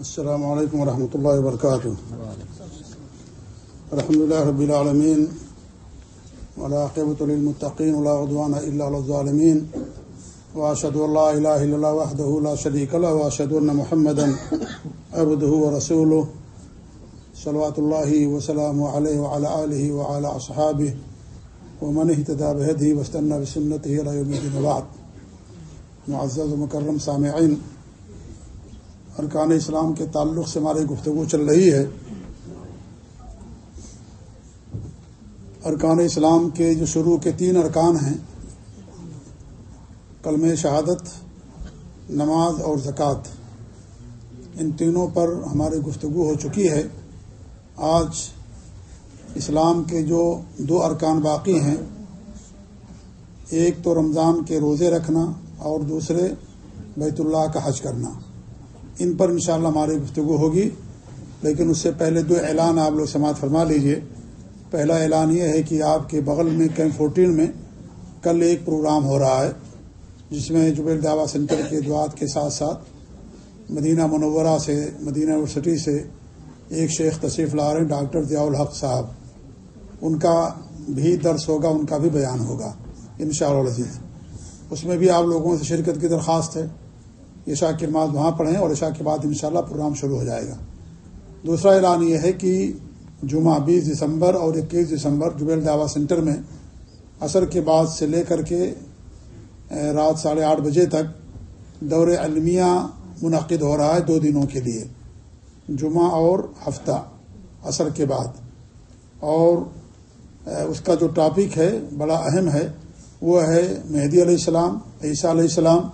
السلام علیکم ورحمۃ اللہ وبرکاتہ۔ الحمد لله رب العالمين والعاقبة للمتقين ولا عدوان إلا على الظالمين وأشهد أن لا إله إلا الله وحده لا شريك له وأشهد أن محمدا عبده ورسوله صلوات الله وسلامه عليه وعلى آله وعلى أصحابه ومن اهتدى بهديه واستنى بسنته إلى يوم الدين بعد۔ معزز ومكرم سامعين ارکان اسلام کے تعلق سے ہماری گفتگو چل رہی ہے۔ ارکان اسلام کے جو شروع کے تین ارکان ہیں کلم شہادت، نماز اور زکوٰۃ۔ ان تینوں پر ہماری گفتگو ہو چکی ہے۔ آج اسلام کے جو دو ارکان باقی ہیں، ایک تو رمضان کے روزے رکھنا اور دوسرے بیت اللہ کا حج کرنا۔ ان پر انشاءاللہ ہماری گفتگو ہوگی۔ لیکن اس سے پہلے دو اعلان آپ لوگ سماعت فرما لیجیے۔ پہلا اعلان یہ ہے کہ آپ کے بغل میں کیمپ فورٹین میں کل ایک پروگرام ہو رہا ہے، جس میں جبیل دعوی سینٹر کے دعات کے ساتھ ساتھ مدینہ منورہ سے، مدینہ یونیورسٹی سے ایک شیخ تشریف لا رہے ہیں، ڈاکٹر ضیاء الحق صاحب۔ ان کا بھی درس ہوگا، ان کا بھی بیان ہوگا ان شاء اللہ عزیز اس میں بھی آپ لوگوں سے شرکت کی درخواست ہے۔ عشاء کی نماز وہاں پڑھیں اور عشاء کے بعد انشاءاللہ پروگرام شروع ہو جائے گا۔ دوسرا اعلان یہ ہے کہ جمعہ بیس دسمبر اور اکیس دسمبر جبیل دعوی سینٹر میں عصر کے بعد سے لے کر کے رات ساڑھے آٹھ بجے تک دور علمیہ منعقد ہو رہا ہے دو دنوں کے لیے، جمعہ اور ہفتہ عصر کے بعد۔ اور اس کا جو ٹاپک ہے، بڑا اہم ہے، وہ ہے مہدی علیہ السلام، عیسیٰ علیہ السلام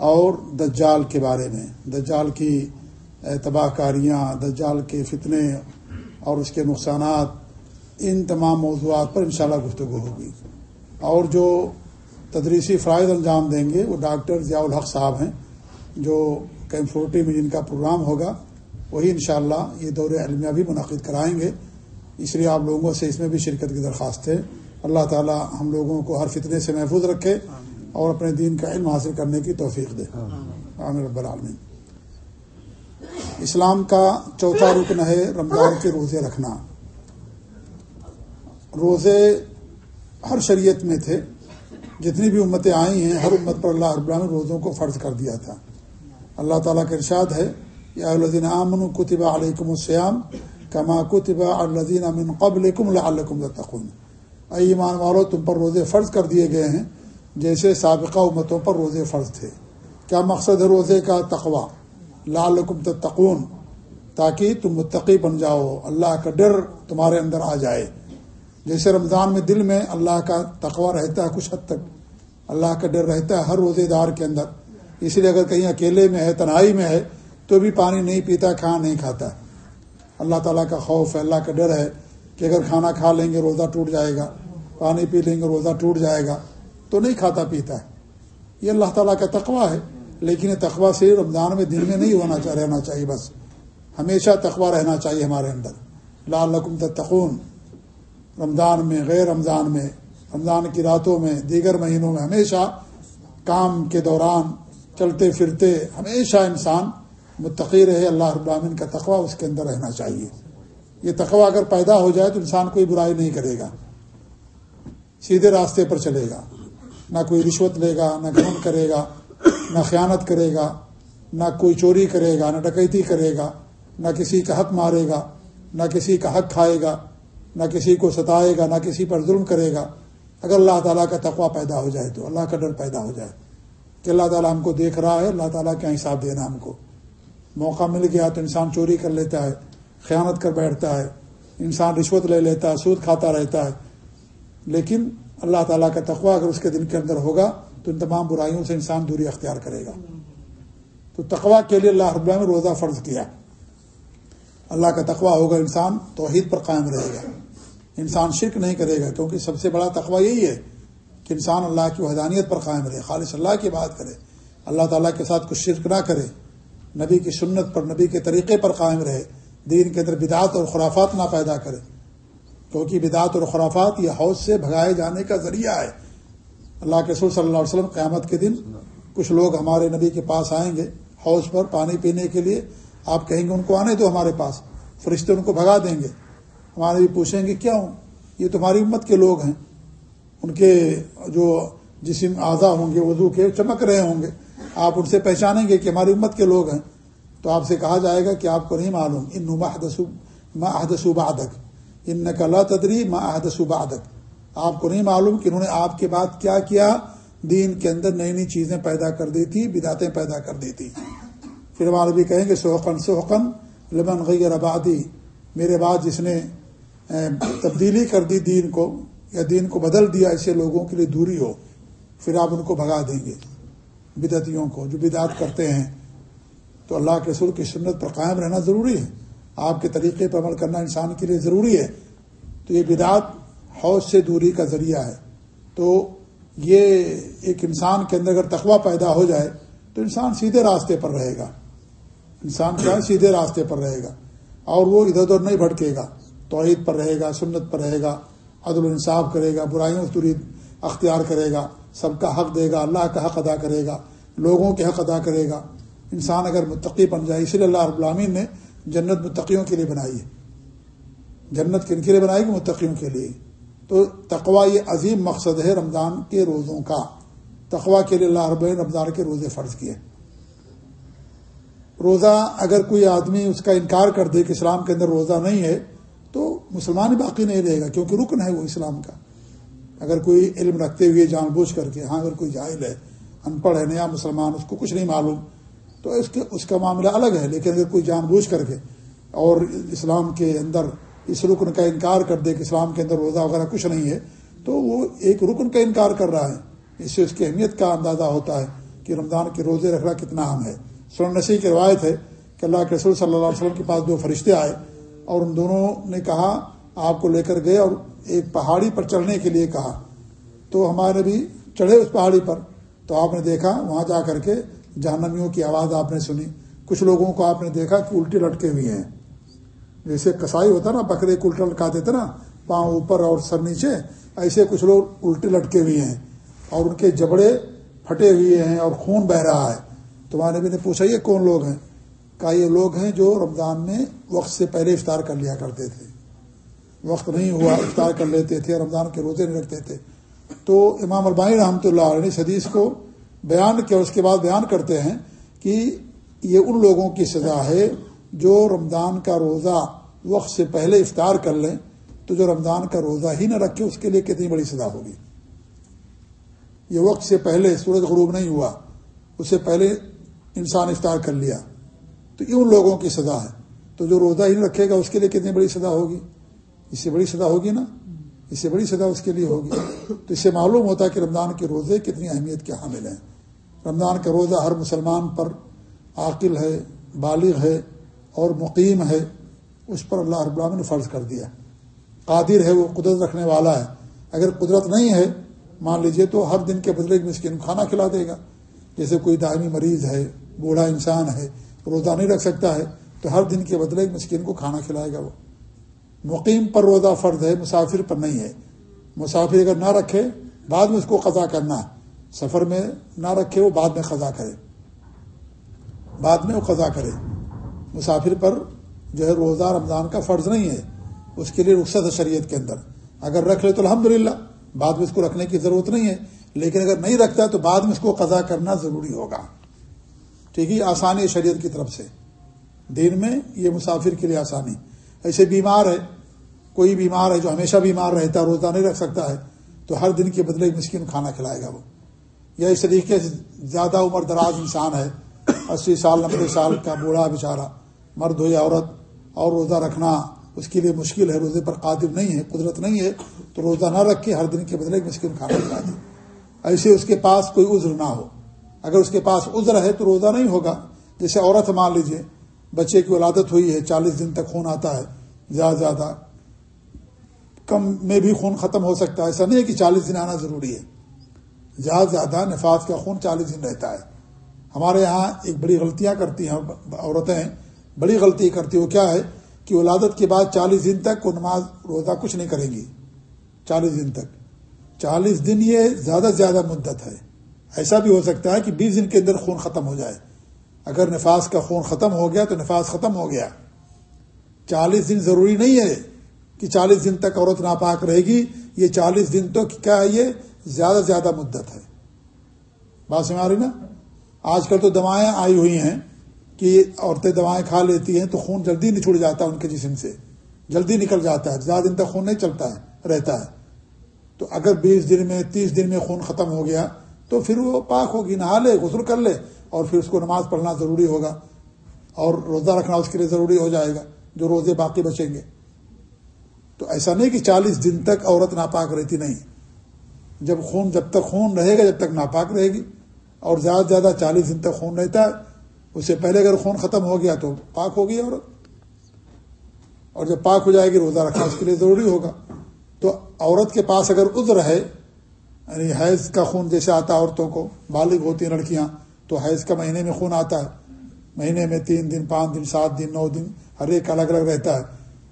اور دجال کے بارے میں، دجال کی تباہ کاریاں، دجال کے فتنے اور اس کے نقصانات، ان تمام موضوعات پر انشاءاللہ گفتگو ہوگی۔ اور جو تدریسی فرائض انجام دیں گے، وہ ڈاکٹر ضیاء الحق صاحب ہیں، جو کیمپ فورٹی میں جن کا پروگرام ہوگا، وہی انشاءاللہ یہ دور علمیہ بھی منعقد کرائیں گے۔ اس لیے آپ لوگوں سے اس میں بھی شرکت کی درخواست ہے۔ اللہ تعالی ہم لوگوں کو ہر فتنے سے محفوظ رکھے۔ اور اپنے دین کا علم حاصل کرنے کی توفیق دے۔ عامر رب العالمین۔ اسلام کا چوتھا رکن ہے رمضان کے روزے رکھنا۔ روزے ہر شریعت میں تھے۔ جتنی بھی امتیں آئی ہیں ہر امت پر اللہ رب العالمین روزوں کو فرض کر دیا تھا۔ اللہ تعالیٰ کا ارشاد ہے یا الدین امن کتبہ علیکم السیام کما کتبہ الدین امن قبل اے ایمان والو تم پر روزے فرض کر دیے گئے ہیں۔ جیسے سابقہ امتوں پر روزے فرض تھے۔ کیا مقصد ہے روزے کا تقوا لالکم تتقون، تاکہ تم متقی بن جاؤ، اللہ کا ڈر تمہارے اندر آ جائے۔ جیسے رمضان میں دل میں اللہ کا تقوا رہتا ہے کچھ حد تک، اللہ کا ڈر رہتا ہے ہر روزے دار کے اندر۔ اس لیے اگر کہیں اکیلے میں ہے، تنہائی میں ہے، تو بھی پانی نہیں پیتا، کھانا نہیں کھاتا۔ اللہ تعالیٰ کا خوف ہے، اللہ کا ڈر ہے کہ اگر کھانا کھا لیں گے، روزہ ٹوٹ جائے گا۔ پانی پی لیں گے، روزہ ٹوٹ جائے گا۔ تو نہیں کھاتا پیتا ہے۔ یہ اللہ تعالیٰ کا تقوا ہے۔ لیکن یہ تقوا صرف رمضان میں دن میں نہیں ہونا چاہ رہنا چاہیے بس۔ ہمیشہ تقوا رہنا چاہیے ہمارے اندر۔ لال رقم تقون رمضان میں، غیر رمضان میں، رمضان کی راتوں میں، دیگر مہینوں میں ہمیشہ کام کے دوران چلتے پھرتے ہمیشہ انسان متقی رہے۔ اللہ رب العالمین کا تقوا اس کے اندر رہنا چاہیے۔ یہ تقوا اگر پیدا ہو جائے تو انسان کوئی برائی نہیں کرے گا۔ سیدھے راستے پر چلے گا۔ نہ کوئی رشوت لے گا، نہ گھن کرے گا، نہ خیانت کرے گا، نہ کوئی چوری کرے گا، نہ ڈکیتی کرے گا، نہ کسی کا حق مارے گا، نہ کسی کا حق کھائے گا، نہ کسی کو ستائے گا، نہ کسی پر ظلم کرے گا۔ اگر اللہ تعالیٰ کا تقوا پیدا ہو جائے تو، اللہ کا ڈر پیدا ہو جائے۔ کہ اللہ تعالیٰ ہم کو دیکھ رہا ہے، اللہ تعالیٰ کیا حساب دینا ہم کو؟ موقع مل گیا تو انسان چوری کر لیتا ہے، خیانت کر بیٹھتا ہے، انسان رشوت لے لیتا ہے، سود کھاتا رہتا ہے۔ لیکن اللہ تعالیٰ کا تقوا اگر اس کے دل کے اندر ہوگا تو ان تمام برائیوں سے انسان دوری اختیار کرے گا۔ تو تقوا کے لیے اللہ رب نے روزہ فرض کیا۔ اللہ کا تقوا ہوگا، انسان توحید پر قائم رہے گا۔ انسان شرک نہیں کرے گا، کیونکہ سب سے بڑا تقوا یہی ہے کہ انسان اللہ کی وحدانیت پر قائم رہے، خالص اللہ کی بات کرے۔ اللہ تعالیٰ کے ساتھ کچھ شرک نہ کرے، نبی کی سنت پر، نبی کے طریقے پر قائم رہے۔ دین کے اندر بدعت اور خرافات نہ پیدا کرے۔ کیونکہ بدعت اور خرافات یہ حوض سے بھگائے جانے کا ذریعہ ہے۔ اللہ کے سور صلی اللہ علیہ وسلم قیامت کے دن کچھ لوگ ہمارے نبی کے پاس آئیں گے حوض پر پانی پینے کے لیے۔ آپ کہیں گے ان کو آنے دو ہمارے پاس، فرشتے ان کو بھگا دیں گے۔ ہمارے بھی پوچھیں گے کیا ہوں یہ تمہاری امت کے لوگ ہیں۔ ان کے جو جسم اعضا ہوں گے، وضو کے چمک رہے ہوں گے۔ آپ ان سے پہچانیں گے کہ ہماری امت کے لوگ ہیں۔ تو آپ سے کہا جائے گا کہ آپ کو نہیں معلوم ان ما احدسو بعدک۔ ان نقلا تدری ما احدسو بعدک۔ آپ کو نہیں معلوم کہ انہوں نے آپ کے بعد کیا کیا۔ دین کے اندر نئی نئی چیزیں پیدا کر دی تھی بداتیں پیدا کر دی تھی پھر والے بھی کہیں گے سوقن سوقن لمن غیر آبادی میرے بعد جس نے تبدیلی کر دی دین کو، یا دین کو بدل دیا ایسے لوگوں کے لیے دوری ہو۔ پھر آپ ان کو بھگا دیں گے۔ بدعتیوں کو، جو بدعت کرتے ہیں۔ تو اللہ کے سر کی سنت پر قائم رہنا ضروری ہے۔ آپ کے طریقے پر عمل کرنا انسان کے لیے ضروری ہے، تو یہ بدعت حوض سے دوری کا ذریعہ ہے۔ تو یہ ایک انسان کے اندر اگر تقوی پیدا ہو جائے، تو انسان سیدھے راستے پر رہے گا۔ انسان کیا سیدھے راستے پر رہے گا۔ اور وہ ادھر ادھر نہیں بھٹکے گا۔ توحید پر رہے گا، سنت پر رہے گا، عدل انصاف کرے گا، برائیوں سے دوری اختیار کرے گا، سب کا حق دے گا، اللہ کا حق ادا کرے گا، لوگوں کے حق ادا کرے گا۔ انسان اگر متقی بن جائے، اسی لیے اللہ رب العامین نے جنت متقیوں کے لیے بنائی ہے۔ جنت کن کے لیے بنائی گی متقیوں کے لیے؟ تو تقوا یہ عظیم مقصد ہے رمضان کے روزوں کا۔ تقوا کے لیے اللہ رب رمضان کے روزے فرض کیے۔ روزہ اگر کوئی آدمی اس کا انکار کر دے کہ اسلام کے اندر روزہ نہیں ہے، تو مسلمان باقی نہیں رہے گا، کیونکہ رکن ہے وہ اسلام کا۔ اگر کوئی علم رکھتے ہوئے جان بوجھ کر کے ہاں اگر کوئی جاہل ہے ان پڑھ ہے، نیا مسلمان، اس کو کچھ نہیں معلوم تو اس کے اس کا معاملہ الگ ہے، لیکن اگر کوئی جان بوجھ کر کے اور اسلام کے اندر اس رکن کا انکار کر دے کہ اسلام کے اندر روزہ وغیرہ کچھ نہیں ہے، تو وہ ایک رکن کا انکار کر رہا ہے۔ اس سے اس کی اہمیت کا اندازہ ہوتا ہے کہ رمضان کے روزے رکھنا کتنا اہم ہے۔ سن نسی کی روایت ہے کہ اللہ کے رسول صلی اللہ علیہ وسلم کے پاس دو فرشتے آئے اور ان دونوں نے کہا، آپ کو لے کر گئے اور ایک پہاڑی پر چڑھنے کے لیے کہا۔ تو ہمارے بھی چڑھے اس پہاڑی پر۔ تو آپ نے دیکھا، وہاں جا کر کے جہنمیوں کی آواز آپ نے سنی۔ کچھ لوگوں کو آپ نے دیکھا کہ الٹے لٹکے ہوئے ہیں۔ جیسے کسائی ہوتا نا، بکرے کو الٹا لٹکاتے تھے نا، پاؤں اوپر اور سر نیچے، ایسے کچھ لوگ الٹے لٹکے ہوئے ہیں۔ اور ان کے جبڑے پھٹے ہوئے ہیں اور خون بہ رہا ہے۔ تمہارے بھی نے پوچھا، یہ کون لوگ ہیں؟ کہا، یہ لوگ ہیں جو رمضان میں وقت سے پہلے افطار کر لیا کرتے تھے۔ وقت نہیں ہوا، افطار کر لیتے تھے، رمضان کے روزے نہیں رکھتے تھے۔ تو امام البانی رحمۃ اللہ علیہ حدیث کو بیان کیا اس کے بعد بیان کرتے ہیں کہ یہ ان لوگوں کی سزا ہے جو رمضان کا روزہ وقت سے پہلے افطار کر لیں، تو جو رمضان کا روزہ ہی نہ رکھے، اس کے لیے کتنی بڑی سزا ہوگی؟ یہ وقت سے پہلے سورج غروب نہیں ہوا، اس سے پہلے انسان افطار کر لیا، تو یہ ان لوگوں کی سزا ہے۔ تو جو روزہ ہی رکھے گا، اس کے لیے کتنی بڑی سزا ہوگی؟ اس سے بڑی سزا ہوگی نا؟ اس سے بڑی سزا اس کے لیے ہوگی۔ تو اس سے معلوم ہوتا ہے کہ رمضان کے روزے کتنی اہمیت کے حامل ہیں۔ رمضان کا روزہ ہر مسلمان پر عاقل ہے، بالغ ہے اور مقیم ہے، اس پر اللہ رب العالمین نے فرض کر دیا۔ قادر ہے، وہ قدرت رکھنے والا ہے۔ اگر قدرت نہیں ہے، مان لیجیے تو ہر دن کے بدلے مسکین کھانا کھلا دے گا۔ جیسے کوئی دائمی مریض ہے، بوڑھا انسان ہے، روزہ نہیں رکھ سکتا ہے، تو ہر دن کے بدلے مسکین کو کھانا کھلائے گا وہ۔ مقیم پر روزہ فرض ہے، مسافر پر نہیں ہے۔ مسافر اگر نہ رکھے، بعد میں اس کو قضا کرنا ہے۔ سفر میں نہ رکھے، وہ بعد میں قضا کرے۔ بعد میں وہ قضا کرے۔ مسافر پر جو ہے روزہ رمضان کا فرض نہیں ہے، اس کے لیے رخصت ہے شریعت کے اندر۔ اگر رکھ لے تو الحمد بعد میں اس کو رکھنے کی ضرورت نہیں ہے۔ لیکن اگر نہیں رکھتا تو بعد میں اس کو قضا کرنا ضروری ہوگا۔ ٹھیک ہے آسانی شریعت کی طرف سے۔ دن میں یہ مسافر کے لیے آسانی۔ ایسے بیمار ہے، کوئی بیمار ہے جو ہمیشہ بیمار رہتا ہے، روزہ نہیں رکھ سکتا ہے، تو ہر دن کے بدلے مسکین کھانا کھلائے گا وہ۔ یا اس طریقے سے زیادہ عمر دراز انسان ہے، اسی سال، نبے سال کا بوڑھا بیچارہ، مرد ہو یا عورت، اور روزہ رکھنا اس کے لیے مشکل ہے، روزے پر قادر نہیں ہے، قدرت نہیں ہے، تو روزہ نہ رکھ کے ہر دن کے بدلے مسکین کھانا کھلا دے۔ ایسے اس کے پاس کوئی عذر نہ ہو۔ اگر اس کے پاس عذر ہے تو روزہ نہیں ہوگا۔ جیسے عورت مان لیجیے بچے کی ولادت ہوئی ہے، چالیس دن تک خون آتا ہے، زیادہ زیادہ، کم میں بھی خون ختم ہو سکتا ہے۔ ایسا نہیں ہے کہ چالیس دن آنا ضروری ہے۔ زیادہ زیادہ نفاذ کا خون چالیس دن رہتا ہے۔ ہمارے یہاں ایک بڑی غلطیاں کرتی ہیں عورتیں، بڑی غلطی کرتی وہ کیا ہے کہ ولادت کے بعد چالیس دن تک وہ نماز روزہ کچھ نہیں کریں گی۔ چالیس دن تک۔ چالیس دن یہ زیادہ سے زیادہ مدت ہے۔ ایسا بھی ہو سکتا ہے کہ بیس دن کے اندر خون ختم ہو جائے۔ اگر نفاذ کا خون ختم ہو گیا تو نفاذ ختم ہو گیا۔ چالیس دن ضروری نہیں ہے کہ چالیس دن تک عورت ناپاک رہے گی۔ یہ چالیس دن تو کیا ہے یہ زیادہ زیادہ مدت ہے۔ بات سمجھ رہی نا؟ آج کل تو دوائیں آئی ہوئی ہیں کہ عورتیں دوائیں کھا لیتی ہیں تو خون جلدی نچڑ جاتا ہے ان کے جسم سے۔ جلدی نکل جاتا ہے۔ زیادہ دن تک خون نہیں چلتا ہے، رہتا ہے۔ تو اگر بیس دن میں، تیس دن میں خون ختم ہو گیا تو پھر وہ پاک ہوگی، نہا لے، غسل کر لے اور پھر اس کو نماز پڑھنا ضروری ہوگا اور روزہ رکھنا اس کے لیے ضروری ہو جائے گا جو روزے باقی بچیں گے۔ تو ایسا نہیں کہ چالیس دن تک عورت ناپاک رہتی نہیں۔ جب خون جب تک خون رہے گا، جب تک ناپاک رہے گی۔ اور زیادہ سے زیادہ چالیس دن تک خون رہتا ہے۔ اس سے پہلے اگر خون ختم ہو گیا تو پاک ہوگی عورت۔ اور جب پاک ہو جائے گی، روزہ رکھنا اس کے لیے ضروری ہوگا۔ تو عورت کے پاس اگر عذر ہے یعنی حیض کا خون جیسے آتا ہے عورتوں کو، بالغ ہوتی ہیں لڑکیاں، تو حیض کا مہینے میں خون آتا ہے۔ مہینے میں تین دن، پانچ دن، سات دن، نو دن، ہر ایک الگ الگ رہتا ہے۔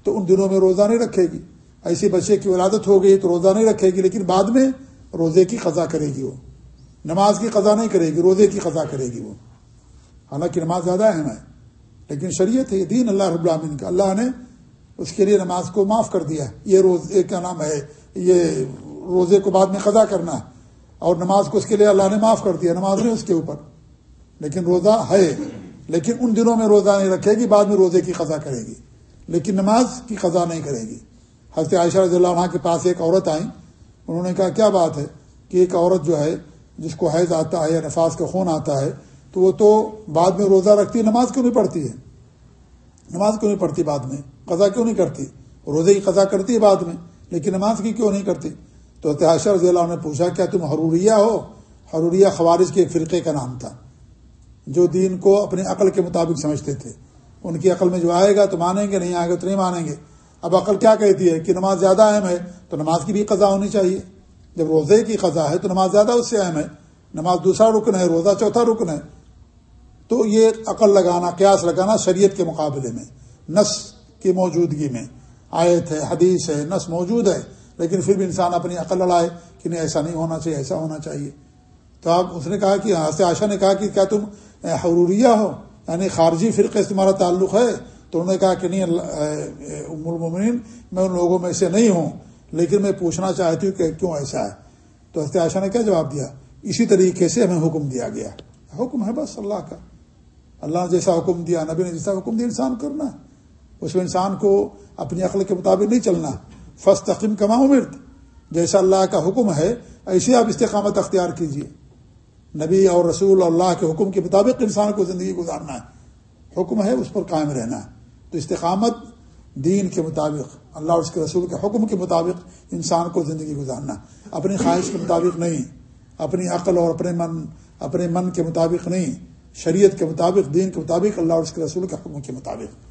تو ان دنوں میں روزہ نہیں رکھے گی۔ ایسی بچے کی ولادت ہو گئی تو روزہ نہیں رکھے گی، لیکن بعد میں روزے کی قضا کرے گی وہ۔ نماز کی قضا نہیں کرے گی، روزے کی قضا کرے گی وہ۔ حالانکہ نماز زیادہ اہم ہے، لیکن شریعت ہے، یہ دین اللہ رب العالمین کا۔ اللہ نے اس کے لیے نماز کو معاف کر دیا یہ روز کیا نام ہے، یہ روزے کو بعد میں قضا کرنا ہے۔ اور نماز کو اس کے لیے اللہ نے معاف کر دیا، نماز نہیں اس کے اوپر۔ لیکن روزہ ہے، لیکن ان دنوں میں روزہ نہیں رکھے گی، بعد میں روزے کی قضا کرے گی۔ لیکن نماز کی قضا نہیں کرے گی۔ حضرت عائشہ رضی اللہ عنہ کے پاس ایک عورت آئی انہوں نے کہا، کیا بات ہے کہ ایک عورت جو ہے، جس کو حیض آتا ہے یا نفاذ کا خون آتا ہے، تو وہ تو بعد میں روزہ رکھتی ہے، نماز کیوں نہیں پڑھتی ہے؟ نماز کیوں نہیں پڑھتی بعد میں؟ قضا کیوں نہیں کرتی؟ روزے کی قضا کرتی ہے بعد میں، لیکن نماز کی کیوں نہیں کرتی؟ تو عائشہ رضی اللہ عنہ نے پوچھا، کیا تم حروریہ ہو؟ حروریہ خوارج کے فرقے کا نام تھا، جو دین کو اپنی عقل کے مطابق سمجھتے تھے۔ ان کی عقل میں جو آئے گا تو مانیں گے، نہیں آئے گا تو نہیں مانیں گے۔ اب عقل کیا کہتی ہے؟ کہ نماز زیادہ اہم ہے تو نماز کی بھی قضا ہونی چاہیے۔ جب روزے کی قضا ہے تو نماز زیادہ اس سے اہم ہے۔ نماز دوسرا رکن ہے، روزہ چوتھا رکن ہے۔ تو یہ عقل لگانا، قیاس لگانا شریعت کے مقابلے میں نس کی موجودگی میں۔ آیت ہے، حدیث ہے نس موجود ہے، لیکن پھر بھی انسان اپنی عقل لڑائے کہ نہیں، ایسا نہیں ہونا چاہیے، ایسا ہونا چاہیے۔ تو آپ، اس نے کہا کہ ہاں آشا نے کہا کہ کیا تم حروریہ ہو؟ یعنی خارجی فرقے سے تمہارا تعلق ہے؟ تو انہوں نے کہا کہ نہیں ام المومنین، میں ان لوگوں میں سے نہیں ہوں۔ لیکن میں پوچھنا چاہتی ہوں کہ کیوں ایسا ہے؟ تو حضرت عائشہ نے کیا جواب دیا؟ اسی طریقے سے ہمیں حکم دیا گیا۔ حکم ہے بس اللہ کا۔ اللہ نے جیسا حکم دیا، نبی نے جیسا حکم دیا، انسان کرنا اس میں انسان کو اپنی عقل کے مطابق نہیں چلنا۔ فسٹ تقیم کما مرد جیسا اللہ کا حکم ہے، ایسے آپ استقامت اختیار کیجیے نبی اور رسول اللہ کے حکم کے مطابق انسان کو زندگی گزارنا ہے۔ حکم ہے اس پر قائم رہنا۔ ہے تو استقامت دین کے مطابق۔ اللہ اس کے رسول کے حکم کے مطابق انسان کو زندگی گزارنا اپنی خواہش کے مطابق نہیں اپنی عقل اور اپنے من اپنے من کے مطابق نہیں شریعت کے مطابق دین کے مطابق اللہ اور اس کے رسول کے حکم کے مطابق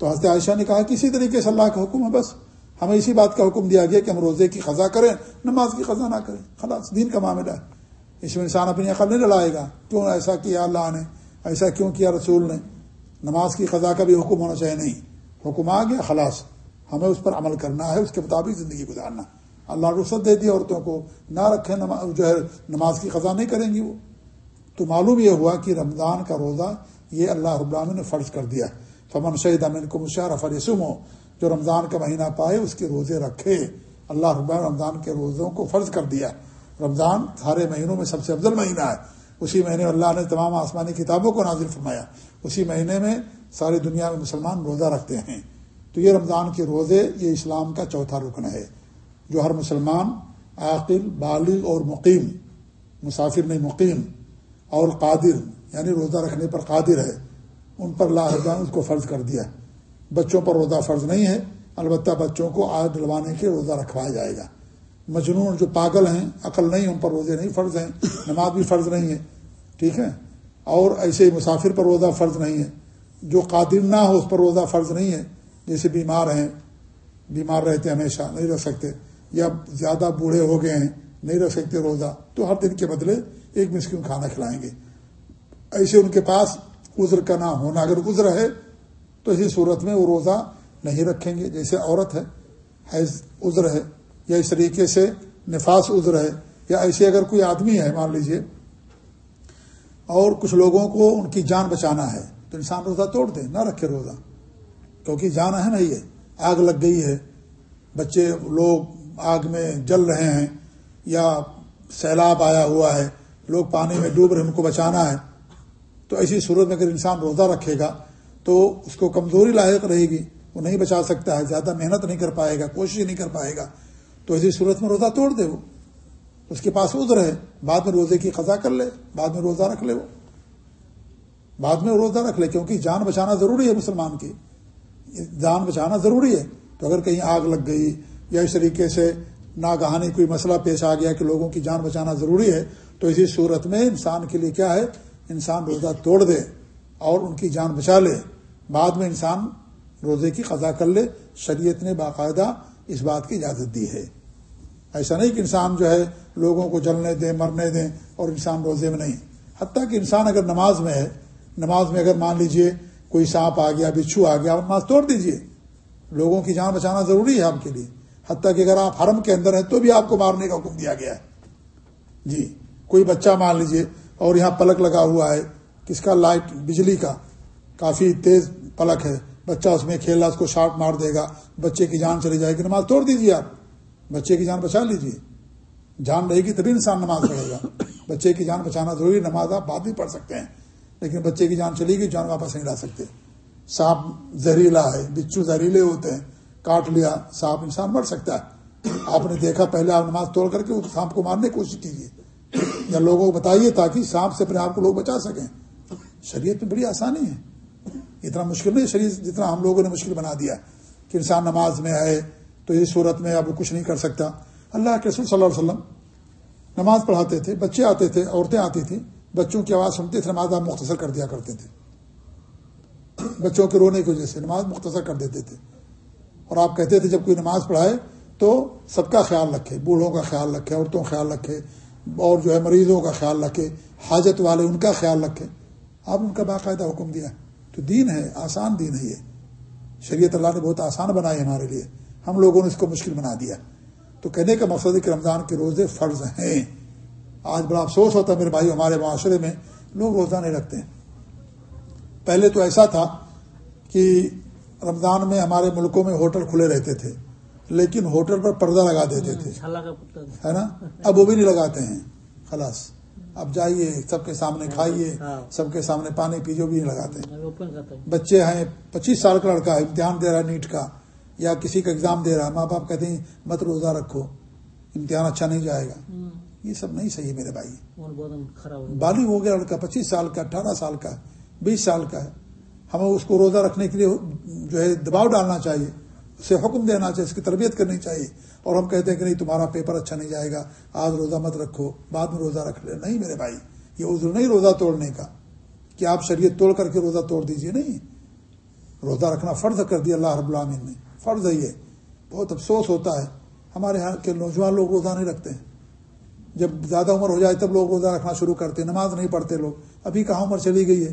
تو حضرت عائشہ نے کہا کسی طریقے سے اللہ کا حکم ہے، بس ہمیں اسی بات کا حکم دیا گیا کہ ہم روزے کی خزا کریں، نماز کی خزا نہ کریں۔ خلاص، دین کا معاملہ ہے۔ اس میں انسان اپنی عقل نہیں لڑائے گا۔ کیوں ایسا کیا اللہ نے؟ ایسا کیوں کیا رسول نے؟ نماز کی خزا کا بھی حکم ہونا چاہیے، نہیں۔ حکم آ گیا، خلاص۔ ہمیں اس پر عمل کرنا ہے، اس کے مطابق زندگی گزارنا۔ اللہ رخصت دے دی عورتوں کو، نہ رکھے جو ہے نماز کی خزا نہیں کریں گی وہ۔ تو معلوم یہ ہوا کہ رمضان کا روزہ یہ اللہ رب العالمین نے فرض کر دیا فمن شہید امین کو مشارف فرسم ہو جو رمضان کا مہینہ پائے، اس کے روزے رکھے۔ اللہ رب رمضان کے روزوں کو فرض کر دیا رمضان سارے مہینوں میں سب سے افضل مہینہ ہے۔ اسی مہینے اللہ نے تمام آسمانی کتابوں کو نازل فرمایا۔ اسی مہینے میں ساری دنیا میں مسلمان روزہ رکھتے ہیں۔ تو یہ رمضان کے روزے، یہ اسلام کا چوتھا رکن ہے۔ جو ہر مسلمان عاقل، بالغ اور مقیم، مسافر نہیں، مقیم اور قادر یعنی روزہ رکھنے پر قادر ہے، ان پر اللہ اس کو فرض کر دیا۔ بچوں پر روزہ فرض نہیں ہے، البتہ بچوں کو آگ ڈلوانے کے روزہ رکھوایا جائے گا۔ مجنون جو پاگل ہیں، عقل نہیں، ان پر روزے نہیں فرض ہیں، نماز بھی فرض نہیں ہے، ٹھیک ہے؟ اور ایسے ہی مسافر پر روزہ فرض نہیں ہے۔ جو قادر نہ ہو، اس پر روزہ فرض نہیں ہے۔ جیسے بیمار ہیں، بیمار رہتے ہمیشہ، نہیں رکھ سکتے، یا زیادہ بوڑھے ہو گئے ہیں، نہیں رکھ سکتے روزہ، تو ہر دن کے بدلے ایک مسکن کھانا کھلائیں گے۔ ایسے ان کے پاس عذر کا نہ ہونا، اگر عذر ہے تو اسی صورت میں وہ روزہ نہیں رکھیں گے۔ جیسے عورت ہے، حیض عذر ہے، یا اس طریقے سے نفاس عذر ہے، یا ایسے اگر کوئی آدمی ہے، مان لیجیے، اور کچھ لوگوں کو ان کی جان بچانا ہے، تو انسان روزہ توڑ دے، نہ رکھے روزہ۔ کیونکہ جان اہم ہے یہ، آگ لگ گئی ہے، بچے، لوگ آگ میں جل رہے ہیں یا سیلاب آیا ہوا ہے، لوگ پانی میں ڈوب رہے ان کو بچانا ہے۔ تو ایسی صورت میں اگر انسان روزہ رکھے گا تو اس کو کمزوری لاحق رہے گی، وہ نہیں بچا سکتا ہے، زیادہ محنت نہیں کر پائے گا، کوشش نہیں کر پائے گا۔ تو ایسی صورت میں روزہ توڑ دے وہ۔ اس کے پاس عذر ہے، بعد میں روزے کی قضا کر لے، بعد میں روزہ رکھ لے وہ۔ بعد میں روزہ رکھ لے، کیونکہ جان بچانا ضروری ہے مسلمان کی۔ جان بچانا ضروری ہے۔ تو اگر کہیں آگ لگ گئی یا اس طریقے سے ناگہانی کوئی مسئلہ پیش آ گیا کہ لوگوں کی جان بچانا ضروری ہے، تو اسی صورت میں انسان کے لیے کیا ہے؟ انسان روزہ توڑ دے اور ان کی جان بچا لے۔ بعد میں انسان روزے کی قضا کر لے۔ شریعت نے باقاعدہ اس بات کی اجازت دی ہے۔ ایسا نہیں کہ انسان جو ہے لوگوں کو جلنے دیں، مرنے دیں اور انسان روزے میں نہیں۔ حتیٰ کہ انسان اگر نماز میں ہے، نماز میں اگر مان لیجیے کوئی سانپ آ گیا، بچھو آ گیا نماز توڑ دیجیے۔ لوگوں کی جان بچانا ضروری ہے آپ کے لیے۔ حتیٰ کہ اگر آپ حرم کے اندر ہیں تو بھی آپ کو مارنے کا حکم دیا گیا ہے۔ جی کوئی بچہ مان لیجیے اور یہاں پلک لگا ہوا ہے، کس کا؟ لائٹ، بجلی کا۔ کافی تیز پلک ہے۔ بچہ اس میں کھیل رہا اس کو شارٹ مار دے گا۔ بچے کی جان چلی جائے گی، نماز توڑ دیجیے آپ۔ بچے کی جان بچا لیجیے جان رہے گی تبھی انسان نماز پڑھے گا۔ بچے کی جان بچانا ضروری نماز آپ بعد بھی پڑھ سکتے ہیں۔ لیکن بچے کی جان چلی گی جان واپس نہیں لا سکتے۔ سانپ زہریلا ہے بچو زہریلے ہوتے ہیں، کاٹ لیا، سانپ انسان مر سکتا ہے۔ آپ نے دیکھا پہلے آپ نماز توڑ کر کے اس سانپ کو مارنے کی کوشش کیجیے یا لوگوں کو بتائیے تاکہ سانپ سے اپنے آپ کو لوگ بچا سکیں۔ شریعت میں بڑی آسانی ہے۔ اتنا مشکل نہیں، شریعت جتنا ہم لوگوں نے مشکل بنا دیا کہ انسان نماز میں آئے تو اس صورت میں اب کچھ نہیں کر سکتا۔ اللہ کے رسول صلی اللہ علیہ وسلم نماز پڑھاتے تھے، بچے آتے تھے، عورتیں آتی تھیں۔ بچوں کی آواز سنتے تھے، نماز آپ مختصر کر دیا کرتے تھے۔ بچوں کے رونے کی وجہ سے نماز مختصر کر دیتے تھے۔ اور آپ کہتے تھے، جب کوئی نماز پڑھائے تو سب کا خیال رکھے، بوڑھوں کا خیال رکھے، عورتوں کا خیال رکھے، اور جو ہے مریضوں کا خیال رکھے، حاجت والے ان کا خیال رکھے۔ آپ ان کا باقاعدہ حکم دیا۔ تو دین ہے، آسان دین ہے یہ۔ شریعت اللہ نے بہت آسان بنائی ہمارے لیے۔ ہم لوگوں نے اس کو مشکل بنا دیا۔ تو کہنے کا مقصد ہے کہ رمضان کے روزے فرض ہیں۔ آج بڑا افسوس ہوتا ہے میرے بھائی ہمارے معاشرے میں، لوگ روزہ نہیں رکھتے ہیں۔ پہلے تو ایسا تھا کہ رمضان میں ہمارے ملکوں میں ہوٹل کھلے رہتے تھے، لیکن ہوٹل پر پردہ لگا دیتے تھے، ہے نا؟ اب وہ بھی نہیں لگاتے ہیں، خلاص۔ اب جائیے، سب کے سامنے کھائیے، سب کے سامنے پانی پیجو بھی نہیں لگاتے۔ بچے ہیں، پچیس سال کا لڑکا ہے، امتحان دے رہا ہے نیٹ کا، یا کسی کا ایگزام دے رہا ہے، ماں باپ کہتے ہیں، مت روزہ رکھو، امتحان اچھا نہیں جائے گا۔ یہ سب نہیں صحیح میرے بھائی۔ بالی ہو گیا لڑکا پچیس سال کا اٹھارہ سال کا بیس سال کا ہے۔ ہمیں اس کو روزہ رکھنے کے لیے جو ہے دباؤ ڈالنا چاہیے۔ اسے حکم دینا چاہیے اس کی تربیت کرنی چاہیے۔ اور ہم کہتے ہیں کہ نہیں تمہارا پیپر اچھا نہیں جائے گا آج روزہ مت رکھو بعد میں روزہ رکھ لے۔ نہیں میرے بھائی یہ عذر نہیں روزہ توڑنے کا۔ کہ آپ شریعت توڑ کر کے روزہ توڑ دیجیے نہیں۔ روزہ رکھنا فرض کر دیا اللہ رب العامن نے۔ فرض ہے یہ۔ بہت افسوس ہوتا ہے۔ ہمارے یہاں کے نوجوان لوگ روزہ نہیں رکھتے۔ ہیں جب زیادہ عمر ہو جائے تب لوگ روزہ رکھنا شروع کرتے ہیں، نماز نہیں پڑھتے لوگ۔ ابھی کہاں عمر چلی گئی ہے؟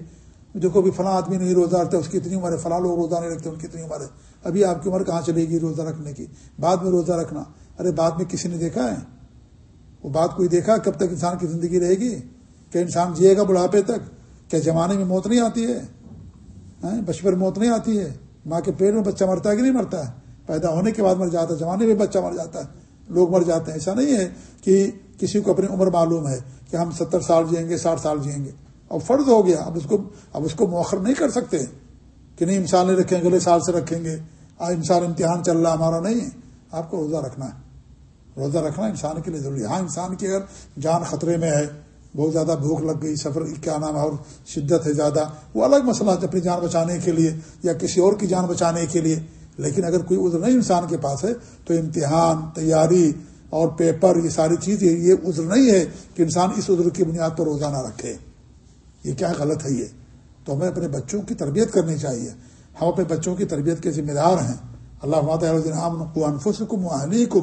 دیکھو بھی فلاں آدمی نہیں روزہ رکھتے اس کی اتنی عمر ہے، فلاں لوگ روزہ نہیں رکھتے، ان کی اتنی عمر ہے۔ ابھی آپ کی عمر کہاں چلے گی روزہ رکھنے کی؟ بعد میں روزہ رکھنا۔ ارے، بعد میں کسی نے دیکھا ہے؟ وہ بات کوئی دیکھا کب تک انسان کی زندگی رہے گی؟ کہ انسان جیے گا بڑھاپے تک؟ کیا زمانے میں موت نہیں آتی ہے؟ ہاں، بچپن موت نہیں آتی ہے؟ ماں کے پیٹ میں بچہ مرتا ہے کہ نہیں مرتا ہے؟ پیدا ہونے کے بعد مر جاتا ہے زمانے میں بچہ مر جاتا ہے، لوگ مر جاتے ہیں۔ ایسا نہیں ہے کہ کسی کو اپنی عمر معلوم ہے کہ ہم ستر سال جئیں گے، ساٹھ سال جئیں گے۔ اب فرض ہو گیا، اب اس کو، اب اس کو مؤخر نہیں کر سکتے کہ نہیں امسال نہیں رکھیں، اگلے سال سے رکھیں گے۔ آج انسان امتحان چل رہا، ہمارا نہیں ہے۔ آپ کو روزہ رکھنا ہے۔ روزہ رکھنا انسان کے لیے ضروری ہے۔ ہاں انسان کی اگر جان خطرے میں ہے، بہت زیادہ بھوک لگ گئی، سفر کیا نام ہے، اور شدت ہے زیادہ، وہ الگ مسئلہ ہے اپنی جان بچانے کے لیے یا کسی اور کی جان بچانے کے لیے۔ لیکن اگر کوئی عذر نہیں انسان کے پاس ہے، تو امتحان، تیاری اور پیپر، یہ ساری چیز، یہ عذر نہیں ہے کہ انسان اس عذر کی بنیاد پر روزہ نہ رکھے۔ یہ کیا غلط ہے یہ؟ تو ہمیں اپنے بچوں کی تربیت کرنی چاہیے۔ ہم اپنے بچوں کی تربیت کے ذمہ دار ہیں۔ اللہ انفس کم کم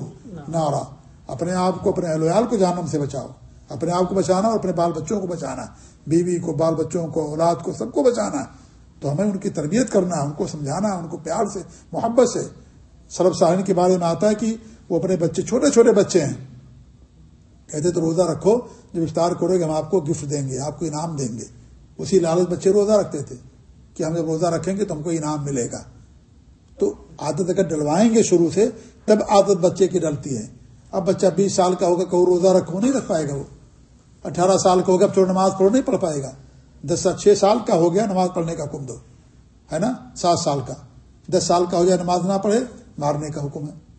نارا۔ اپنے آپ کو اپنے اہلیال کو جانم سے بچاؤ۔ اپنے آپ کو بچانا اور اپنے بال بچوں کو بچانا۔ بیوی کو، بال بچوں کو، اولاد کو، سب کو بچانا۔ تو ہمیں ان کی تربیت کرنا ہے ان کو سمجھانا ہے ان کو پیار سے، محبت سے۔ سرب ساحن کے بارے میں آتا ہے کہ وہ اپنے بچے، چھوٹے چھوٹے بچے ہیں۔ کہتے تو روزہ رکھو، جب افطار کرو گے ہم آپ کو گفٹ دیں گے، آپ کو انعام دیں گے۔ اسی لالچ بچے روزہ رکھتے تھے کہ ہم جب روزہ رکھیں گے تو ہم کو انعام ملے گا۔ تو عادت اگر ڈلوائیں گے شروع سے، تب عادت بچے کی ڈلتی ہے۔ اب بچہ بیس سال کا ہوگا کہ روزہ رکھو، نہیں رکھ پائے گا وہ۔ اٹھارہ سال کا ہوگا، اب چلو نماز پڑھو، نہیں پڑھ پائے گا۔ دس چھ سال کا ہو گیا، نماز پڑھنے کا حکم دو۔ ہے نا؟ سات سال کا۔ دس سال کا ہو جائے، نماز نہ پڑھے، مارنے کا حکم ہے۔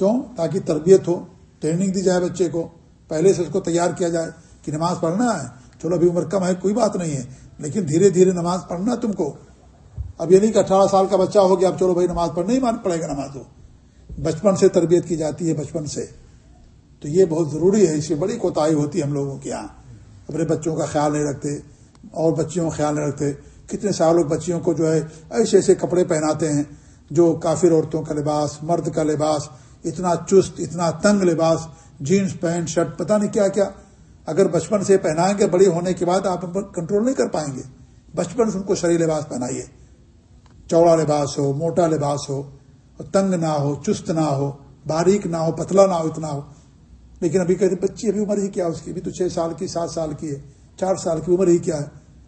کیوں؟ تاکہ تربیت ہو، ٹریننگ دی جائے بچے کو، پہلے سے اس کو تیار کیا جائے کہ نماز پڑھنا ہے۔ چلو ابھی عمر کم ہے، کوئی بات نہیں ہے، لیکن دھیرے دھیرے نماز پڑھنا تم کو۔ اب یہ نہیں کہ اٹھارہ سال کا بچہ ہو گیا، اب چلو بھائی نماز پڑھنا ہی پڑے گا، نماز ہو۔ بچپن سے تربیت کی جاتی ہے، بچپن سے۔ تو یہ بہت ضروری ہے، اس میں بڑی کوتاہی ہوتی ہے ہم لوگوں کے یہاں۔ اپنے بچوں کا خیال نہیں رکھتے، اور بچیوں کا خیال نہیں رکھتے۔ کتنے سال لوگ بچیوں کو جو ہے، ایسے ایسے کپڑے پہناتے ہیں، جو کافر عورتوں کا لباس، مرد کا لباس اتنا چست، اتنا تنگ لباس جینس پینٹ، شرٹ، پتہ نہیں کیا کیا۔ اگر بچپن سے پہنائیں گے، بڑی ہونے کے بعد آپ کنٹرول نہیں کر پائیں گے۔ بچپن سے ان کو شریر لباس پہنائیے۔ چوڑا لباس ہو، موٹا لباس ہو تنگ نہ ہو، چست نہ ہو، باریک نہ ہو، پتلا نہ ہو، اتنا ہو۔ لیکن ابھی کہتے بچی ابھی عمر ہی کیا اس کی؟ ابھی تو چھ سال کی، سات سال کی ہے، چار سال کی عمر ہی کیا ہے۔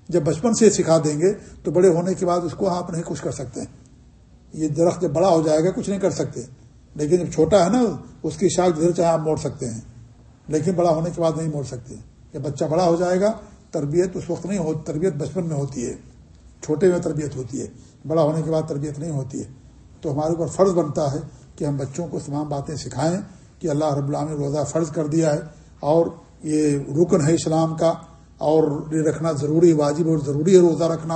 جب بچپن سے سکھا دیں گے، تو بڑے ہونے کے بعد اس کو آپ نہیں کچھ کر سکتے۔ یہ درخت جب بڑا ہو جائے گا، کچھ نہیں کر سکتے۔ لیکن جب چھوٹا ہے نا، اس کی شاخ جدھر چاہے آپ موڑ سکتے ہیں۔ لیکن بڑا ہونے کے بعد نہیں موڑ سکتے۔ جب بچہ بڑا ہو جائے گا، تربیت اس وقت نہیں ہو، تربیت بچپن میں ہوتی ہے۔ چھوٹے میں تربیت ہوتی ہے، بڑا ہونے کے بعد تربیت نہیں ہوتی ہے۔ تو ہمارے اوپر فرض بنتا ہے کہ ہم بچوں کو تمام باتیں سکھائیں کہ اللہ رب اللہ نے روزہ فرض کر دیا ہے۔ اور یہ رکن ہے اسلام کا، اور یہ رکھنا ضروری، واجب اور ضروری ہے روزہ رکھنا۔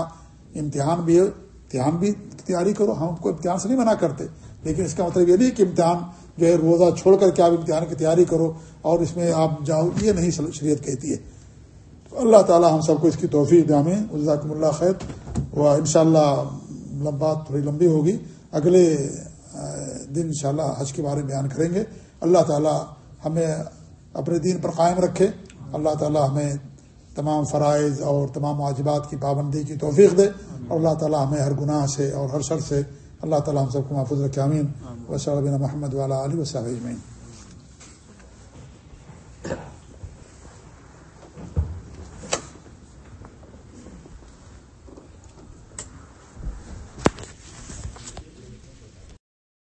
امتحان بھی ہے، امتحان بھی تیاری کرو۔ ہم کو امتحان سے نہیں منع کرتے۔ لیکن اس کا مطلب یہ نہیں کہ امتحان جو ہے روزہ چھوڑ کر کے آپ امتحان کی تیاری کرو اور اس میں آپ جاؤ، یہ نہیں شریعت کہتی ہے۔ تو اللہ تعالی ہم سب کو اس کی توفیق دامیں الزاکم اللہ خیر۔ وہ ان شاء اللہ بات تھوڑی لمبی ہوگی۔ اگلے دن انشاءاللہ حج کے بارے میں بیان کریں گے۔ اللہ تعالی ہمیں اپنے دین پر قائم رکھے۔ اللہ تعالی ہمیں تمام فرائض اور تمام واجبات کی پابندی کی توفیق دے۔ اور اللہ تعالی ہمیں ہر گناہ سے اور ہر شر سے اللہ تعالیٰ ہم سب کو محفوظ رکھے امین وسلم محمد والا علیہ وسلم